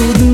tudo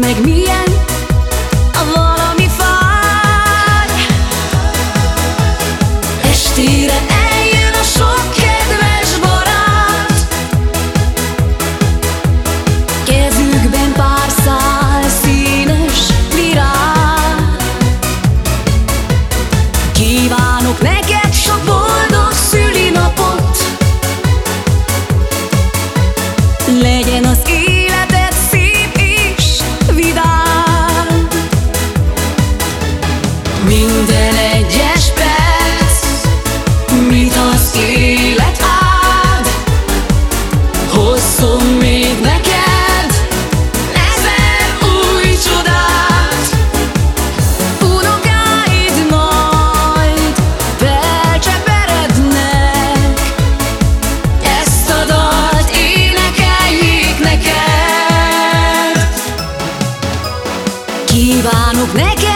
Kívánok neked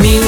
みん